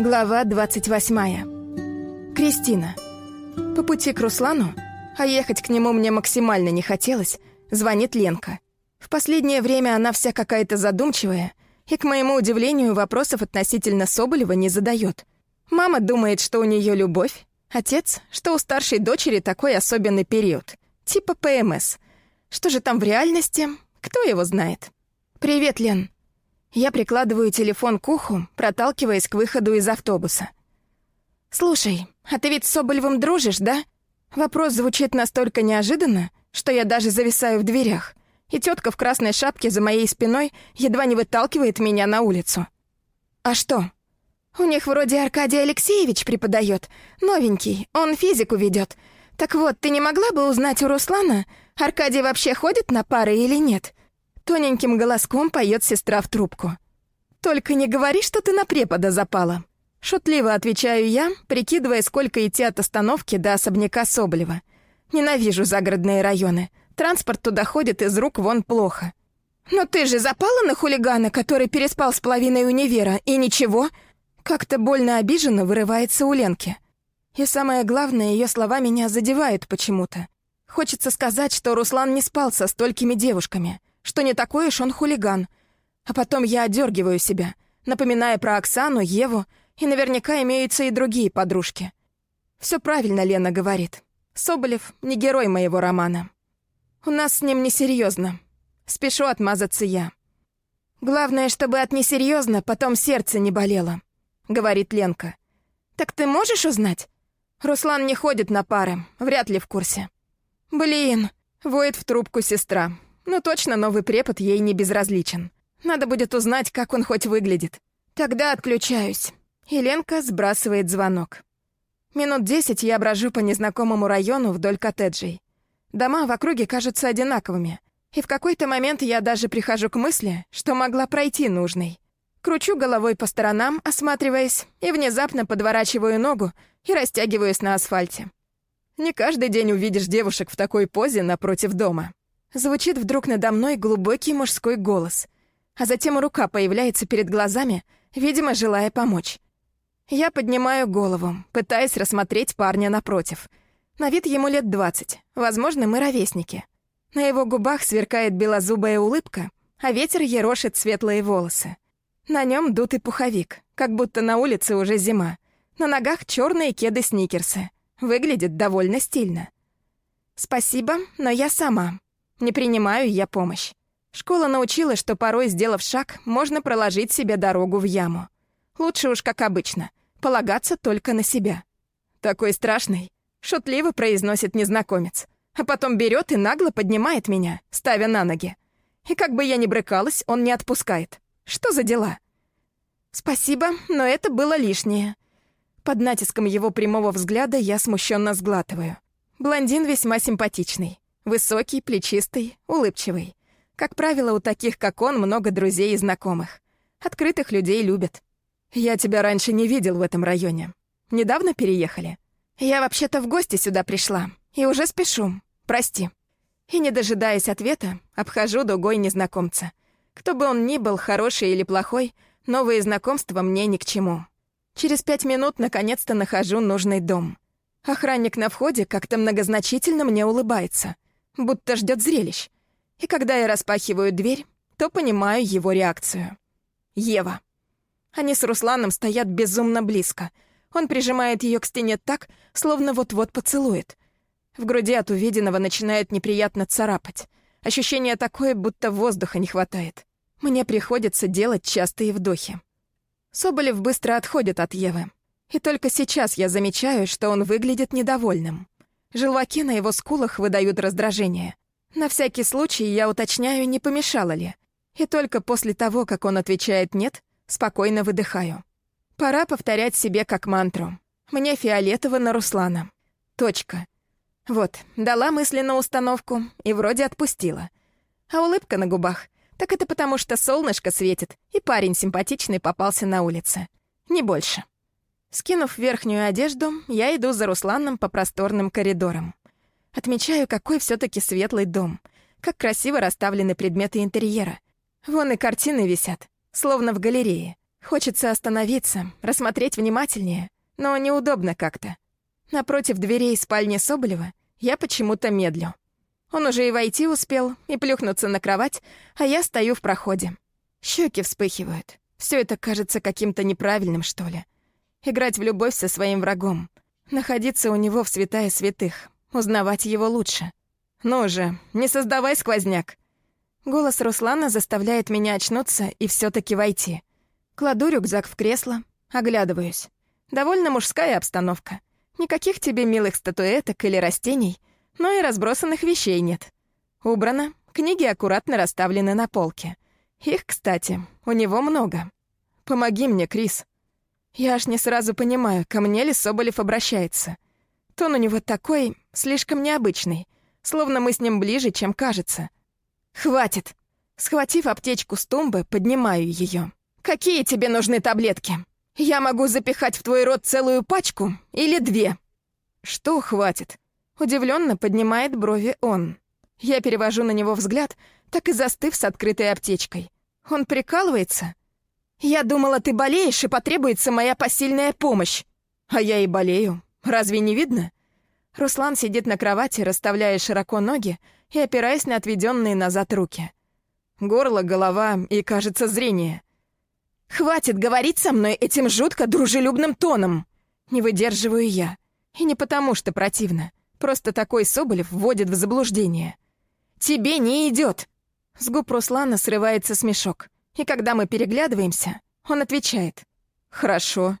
Глава 28. Кристина. По пути к Руслану, а ехать к нему мне максимально не хотелось, звонит Ленка. В последнее время она вся какая-то задумчивая и, к моему удивлению, вопросов относительно Соболева не задает. Мама думает, что у нее любовь, отец, что у старшей дочери такой особенный период, типа ПМС. Что же там в реальности, кто его знает? «Привет, Лен», я прикладываю телефон к уху, проталкиваясь к выходу из автобуса. «Слушай, а ты ведь с Соболевым дружишь, да?» Вопрос звучит настолько неожиданно, что я даже зависаю в дверях, и тетка в красной шапке за моей спиной едва не выталкивает меня на улицу. «А что?» «У них вроде Аркадий Алексеевич преподает, новенький, он физику ведет. Так вот, ты не могла бы узнать у Руслана, Аркадий вообще ходит на пары или нет?» Тоненьким голоском поет сестра в трубку. «Только не говори, что ты на препода запала». Шутливо отвечаю я, прикидывая, сколько идти от остановки до особняка Соболева. Ненавижу загородные районы. Транспорт туда ходит из рук вон плохо. «Но ты же запала на хулигана, который переспал с половиной универа, и ничего?» Как-то больно обиженно вырывается у Ленки. И самое главное, ее слова меня задевают почему-то. Хочется сказать, что Руслан не спал со столькими девушками — что не такой уж он хулиган. А потом я одергиваю себя, напоминая про Оксану, Еву, и наверняка имеются и другие подружки. Все правильно Лена говорит. Соболев не герой моего романа. У нас с ним несерьезно. Спешу отмазаться я. Главное, чтобы от несерьезно потом сердце не болело, говорит Ленка. Так ты можешь узнать? Руслан не ходит на пары, вряд ли в курсе. Блин, воет в трубку сестра. Ну точно новый препод ей не безразличен. Надо будет узнать, как он хоть выглядит. Тогда отключаюсь. Еленка сбрасывает звонок. Минут десять я брожу по незнакомому району вдоль коттеджей. Дома в округе кажутся одинаковыми. И в какой-то момент я даже прихожу к мысли, что могла пройти нужный. Кручу головой по сторонам, осматриваясь, и внезапно подворачиваю ногу и растягиваюсь на асфальте. Не каждый день увидишь девушек в такой позе напротив дома. Звучит вдруг надо мной глубокий мужской голос, а затем рука появляется перед глазами, видимо, желая помочь. Я поднимаю голову, пытаясь рассмотреть парня напротив. На вид ему лет двадцать, возможно, мы ровесники. На его губах сверкает белозубая улыбка, а ветер ерошит светлые волосы. На нем дутый пуховик, как будто на улице уже зима. На ногах черные кеды-сникерсы. Выглядит довольно стильно. «Спасибо, но я сама», не принимаю я помощь. Школа научила, что порой, сделав шаг, можно проложить себе дорогу в яму. Лучше уж, как обычно, полагаться только на себя. Такой страшный, шутливо произносит незнакомец, а потом берет и нагло поднимает меня, ставя на ноги. И как бы я ни брыкалась, он не отпускает. Что за дела? Спасибо, но это было лишнее. Под натиском его прямого взгляда я смущенно сглатываю. Блондин весьма симпатичный. Высокий, плечистый, улыбчивый. Как правило, у таких, как он, много друзей и знакомых. Открытых людей любят. Я тебя раньше не видел в этом районе. Недавно переехали? Я вообще-то в гости сюда пришла. И уже спешу. Прости. И, не дожидаясь ответа, обхожу дугой незнакомца. Кто бы он ни был, хороший или плохой, новые знакомства мне ни к чему. Через пять минут наконец-то нахожу нужный дом. Охранник на входе как-то многозначительно мне улыбается — будто ждет зрелищ. И когда я распахиваю дверь, то понимаю его реакцию. Ева. Они с Русланом стоят безумно близко. Он прижимает ее к стене так, словно вот-вот поцелует. В груди от увиденного начинает неприятно царапать. Ощущение такое, будто воздуха не хватает. Мне приходится делать частые вдохи. Соболев быстро отходит от Евы. И только сейчас я замечаю, что он выглядит недовольным. Желваки на его скулах выдают раздражение. На всякий случай я уточняю, не помешало ли. И только после того, как он отвечает «нет», спокойно выдыхаю. Пора повторять себе как мантру. Мне фиолетово на Руслана. Точка. Вот, дала мысленно установку и вроде отпустила. А улыбка на губах. Так это потому, что солнышко светит, и парень симпатичный попался на улице. Не больше. Скинув верхнюю одежду, я иду за Русланом по просторным коридорам. Отмечаю, какой все таки светлый дом. Как красиво расставлены предметы интерьера. Вон и картины висят, словно в галерее. Хочется остановиться, рассмотреть внимательнее, но неудобно как-то. Напротив дверей спальни Соболева я почему-то медлю. Он уже и войти успел, и плюхнуться на кровать, а я стою в проходе. Щеки вспыхивают. Все это кажется каким-то неправильным, что ли. Играть в любовь со своим врагом. Находиться у него в святая святых. Узнавать его лучше. «Ну же, не создавай сквозняк!» Голос Руслана заставляет меня очнуться и все таки войти. Кладу рюкзак в кресло, оглядываюсь. Довольно мужская обстановка. Никаких тебе милых статуэток или растений, но и разбросанных вещей нет. Убрано, книги аккуратно расставлены на полке. Их, кстати, у него много. «Помоги мне, Крис». Я аж не сразу понимаю, ко мне ли Соболев обращается. Тон у него такой, слишком необычный, словно мы с ним ближе, чем кажется. «Хватит!» Схватив аптечку с тумбы, поднимаю ее. «Какие тебе нужны таблетки? Я могу запихать в твой рот целую пачку или две?» «Что хватит?» Удивленно поднимает брови он. Я перевожу на него взгляд, так и застыв с открытой аптечкой. Он прикалывается? «Я думала, ты болеешь, и потребуется моя посильная помощь». «А я и болею. Разве не видно?» Руслан сидит на кровати, расставляя широко ноги и опираясь на отведенные назад руки. Горло, голова и, кажется, зрение. «Хватит говорить со мной этим жутко дружелюбным тоном!» Не выдерживаю я. И не потому, что противно. Просто такой Соболев вводит в заблуждение. «Тебе не идет. С губ Руслана срывается смешок. И когда мы переглядываемся, он отвечает. «Хорошо.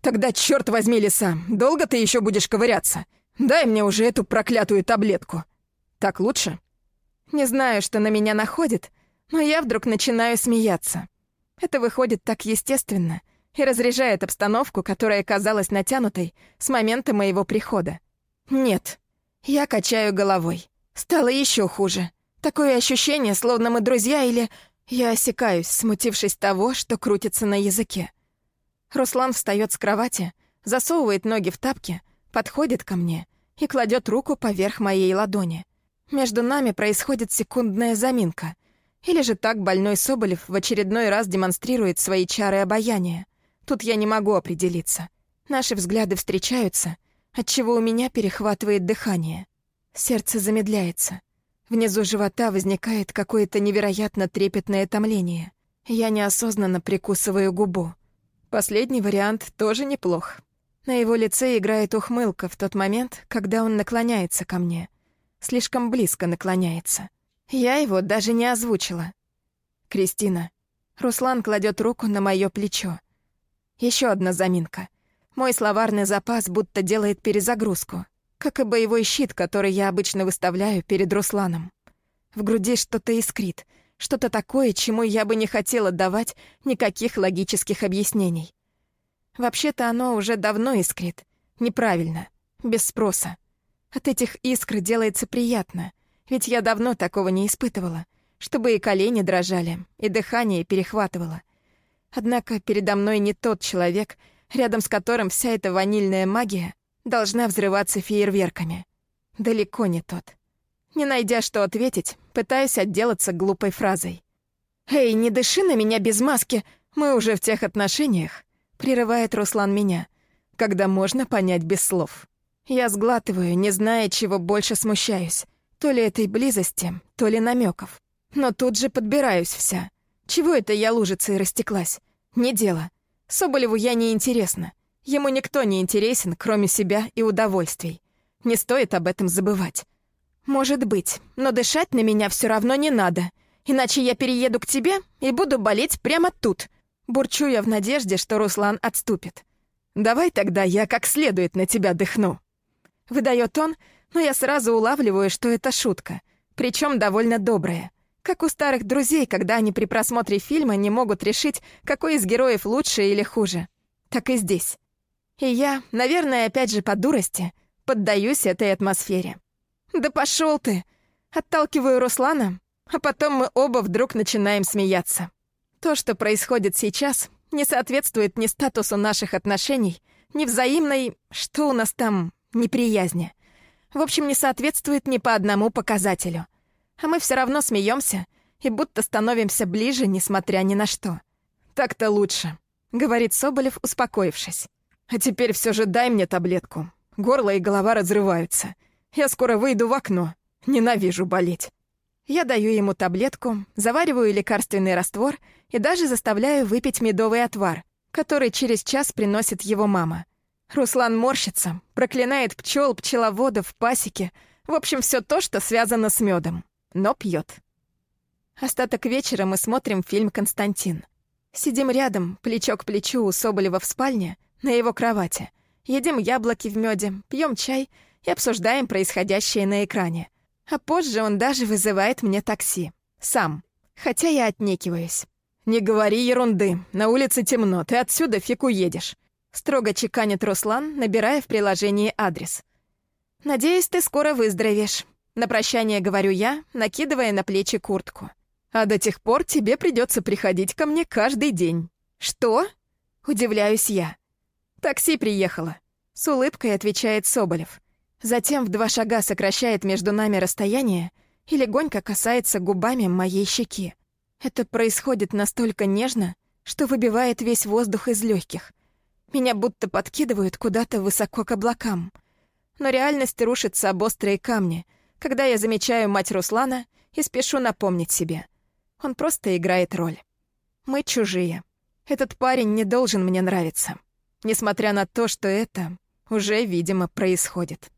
Тогда, черт возьми, лиса, долго ты еще будешь ковыряться? Дай мне уже эту проклятую таблетку. Так лучше?» Не знаю, что на меня находит, но я вдруг начинаю смеяться. Это выходит так естественно и разряжает обстановку, которая казалась натянутой с момента моего прихода. Нет, я качаю головой. Стало еще хуже. Такое ощущение, словно мы друзья или... Я осекаюсь, смутившись того, что крутится на языке. Руслан встает с кровати, засовывает ноги в тапки, подходит ко мне и кладет руку поверх моей ладони. Между нами происходит секундная заминка. Или же так больной Соболев в очередной раз демонстрирует свои чары обаяния. Тут я не могу определиться. Наши взгляды встречаются, отчего у меня перехватывает дыхание. Сердце замедляется. Внизу живота возникает какое-то невероятно трепетное томление. Я неосознанно прикусываю губу. Последний вариант тоже неплох. На его лице играет ухмылка в тот момент, когда он наклоняется ко мне. Слишком близко наклоняется. Я его даже не озвучила. «Кристина». Руслан кладет руку на мое плечо. Еще одна заминка. Мой словарный запас будто делает перезагрузку как и боевой щит, который я обычно выставляю перед Русланом. В груди что-то искрит, что-то такое, чему я бы не хотела давать никаких логических объяснений. Вообще-то оно уже давно искрит. Неправильно, без спроса. От этих искр делается приятно, ведь я давно такого не испытывала, чтобы и колени дрожали, и дыхание перехватывало. Однако передо мной не тот человек, рядом с которым вся эта ванильная магия должна взрываться фейерверками. Далеко не тот. Не найдя, что ответить, пытаюсь отделаться глупой фразой. «Эй, не дыши на меня без маски, мы уже в тех отношениях», — прерывает Руслан меня, когда можно понять без слов. Я сглатываю, не зная, чего больше смущаюсь. То ли этой близости, то ли намеков. Но тут же подбираюсь вся. Чего это я лужицей растеклась? Не дело. Соболеву я не интересна. Ему никто не интересен, кроме себя и удовольствий. Не стоит об этом забывать. Может быть, но дышать на меня все равно не надо. Иначе я перееду к тебе и буду болеть прямо тут. Бурчу я в надежде, что Руслан отступит. Давай тогда я как следует на тебя дыхну. Выдает он, но я сразу улавливаю, что это шутка. Причем довольно добрая. Как у старых друзей, когда они при просмотре фильма не могут решить, какой из героев лучше или хуже. Так и здесь. И я, наверное, опять же по дурости, поддаюсь этой атмосфере. «Да пошел ты!» Отталкиваю Руслана, а потом мы оба вдруг начинаем смеяться. То, что происходит сейчас, не соответствует ни статусу наших отношений, ни взаимной, что у нас там, неприязни. В общем, не соответствует ни по одному показателю. А мы все равно смеемся и будто становимся ближе, несмотря ни на что. Так-то лучше. — говорит Соболев, успокоившись. «А теперь все же дай мне таблетку. Горло и голова разрываются. Я скоро выйду в окно. Ненавижу болеть». Я даю ему таблетку, завариваю лекарственный раствор и даже заставляю выпить медовый отвар, который через час приносит его мама. Руслан морщится, проклинает пчел, пчеловодов, пасеки, в общем, все то, что связано с медом, но пьет. Остаток вечера мы смотрим фильм «Константин». Сидим рядом, плечо к плечу у Соболева в спальне, на его кровати. Едим яблоки в меде, пьем чай и обсуждаем происходящее на экране. А позже он даже вызывает мне такси. Сам. Хотя я отнекиваюсь. «Не говори ерунды. На улице темно. Ты отсюда фиг уедешь». Строго чеканит Руслан, набирая в приложении адрес. «Надеюсь, ты скоро выздоровеешь». На прощание говорю я, накидывая на плечи куртку. «А до тех пор тебе придется приходить ко мне каждый день». «Что?» — удивляюсь я. «Такси приехало», — с улыбкой отвечает Соболев. Затем в два шага сокращает между нами расстояние и легонько касается губами моей щеки. Это происходит настолько нежно, что выбивает весь воздух из легких. Меня будто подкидывают куда-то высоко к облакам. Но реальность рушится об острые камни, когда я замечаю мать Руслана и спешу напомнить себе. Он просто играет роль. Мы чужие. Этот парень не должен мне нравиться. Несмотря на то, что это уже, видимо, происходит.